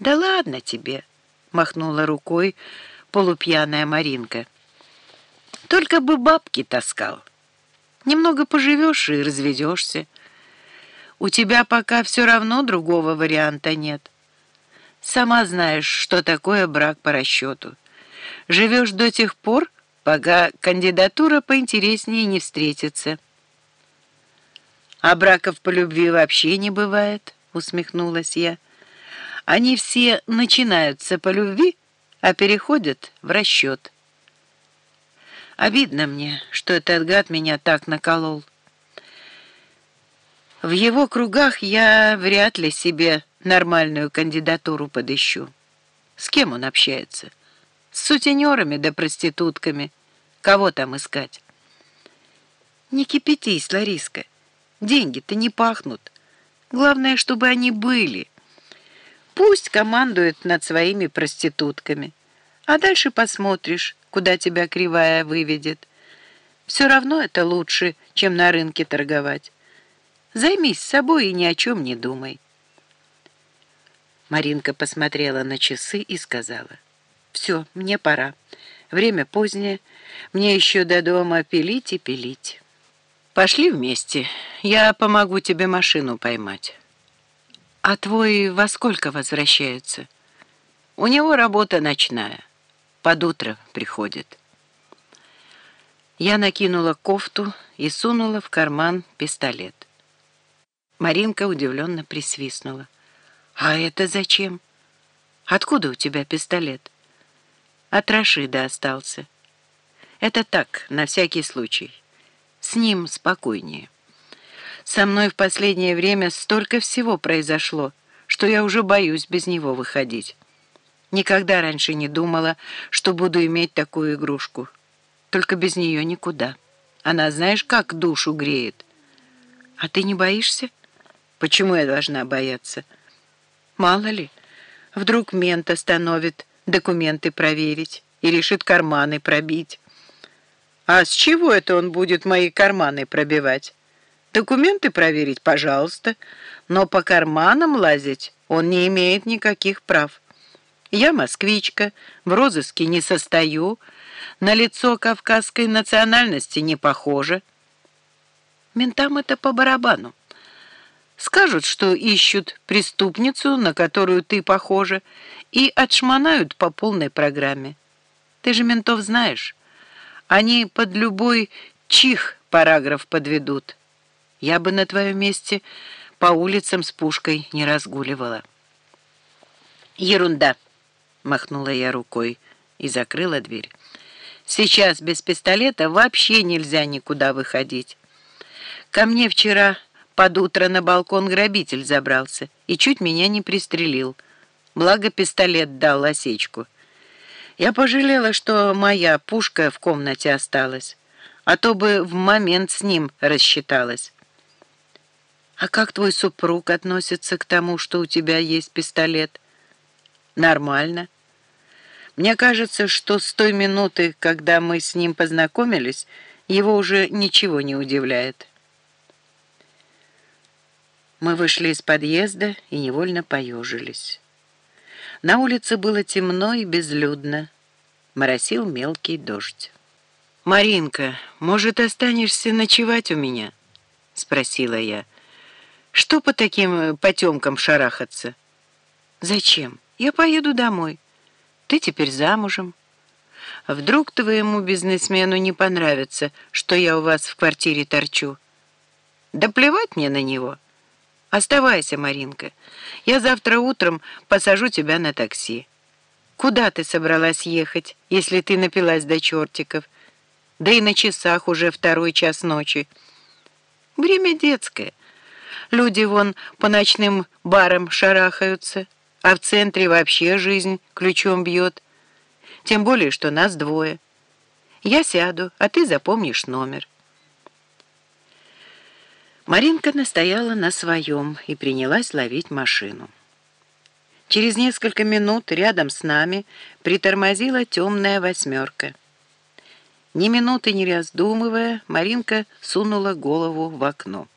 «Да ладно тебе!» — махнула рукой полупьяная Маринка. «Только бы бабки таскал. Немного поживешь и разведешься. У тебя пока все равно другого варианта нет. Сама знаешь, что такое брак по расчету. Живешь до тех пор, пока кандидатура поинтереснее не встретится». «А браков по любви вообще не бывает», — усмехнулась я. Они все начинаются по любви, а переходят в расчет. Обидно мне, что этот гад меня так наколол. В его кругах я вряд ли себе нормальную кандидатуру подыщу. С кем он общается? С сутенерами да проститутками. Кого там искать? Не кипятись, Лариска. Деньги-то не пахнут. Главное, чтобы они были. Пусть командует над своими проститутками. А дальше посмотришь, куда тебя кривая выведет. Все равно это лучше, чем на рынке торговать. Займись собой и ни о чем не думай. Маринка посмотрела на часы и сказала, «Все, мне пора. Время позднее. Мне еще до дома пилить и пилить. Пошли вместе. Я помогу тебе машину поймать». «А твой во сколько возвращается?» «У него работа ночная. Под утро приходит». Я накинула кофту и сунула в карман пистолет. Маринка удивленно присвистнула. «А это зачем? Откуда у тебя пистолет?» «От Рашида остался. Это так, на всякий случай. С ним спокойнее». Со мной в последнее время столько всего произошло, что я уже боюсь без него выходить. Никогда раньше не думала, что буду иметь такую игрушку. Только без нее никуда. Она знаешь, как душу греет. А ты не боишься? Почему я должна бояться? Мало ли, вдруг мент остановит документы проверить и решит карманы пробить. А с чего это он будет мои карманы пробивать? Документы проверить, пожалуйста, но по карманам лазить он не имеет никаких прав. Я москвичка, в розыске не состою, на лицо кавказской национальности не похоже. Ментам это по барабану. Скажут, что ищут преступницу, на которую ты похожа, и отшмонают по полной программе. Ты же ментов знаешь. Они под любой чих параграф подведут. Я бы на твоем месте по улицам с пушкой не разгуливала. «Ерунда!» — махнула я рукой и закрыла дверь. «Сейчас без пистолета вообще нельзя никуда выходить. Ко мне вчера под утро на балкон грабитель забрался и чуть меня не пристрелил. Благо пистолет дал осечку. Я пожалела, что моя пушка в комнате осталась, а то бы в момент с ним рассчиталась». «А как твой супруг относится к тому, что у тебя есть пистолет?» «Нормально. Мне кажется, что с той минуты, когда мы с ним познакомились, его уже ничего не удивляет». Мы вышли из подъезда и невольно поежились. На улице было темно и безлюдно. Моросил мелкий дождь. «Маринка, может, останешься ночевать у меня?» — спросила я. Что по таким э, потемкам шарахаться? Зачем? Я поеду домой. Ты теперь замужем. Вдруг твоему бизнесмену не понравится, что я у вас в квартире торчу? Да плевать мне на него. Оставайся, Маринка. Я завтра утром посажу тебя на такси. Куда ты собралась ехать, если ты напилась до чертиков? Да и на часах уже второй час ночи. Время детское. Люди вон по ночным барам шарахаются, а в центре вообще жизнь ключом бьет. Тем более, что нас двое. Я сяду, а ты запомнишь номер. Маринка настояла на своем и принялась ловить машину. Через несколько минут рядом с нами притормозила темная восьмерка. Ни минуты не раздумывая, Маринка сунула голову в окно.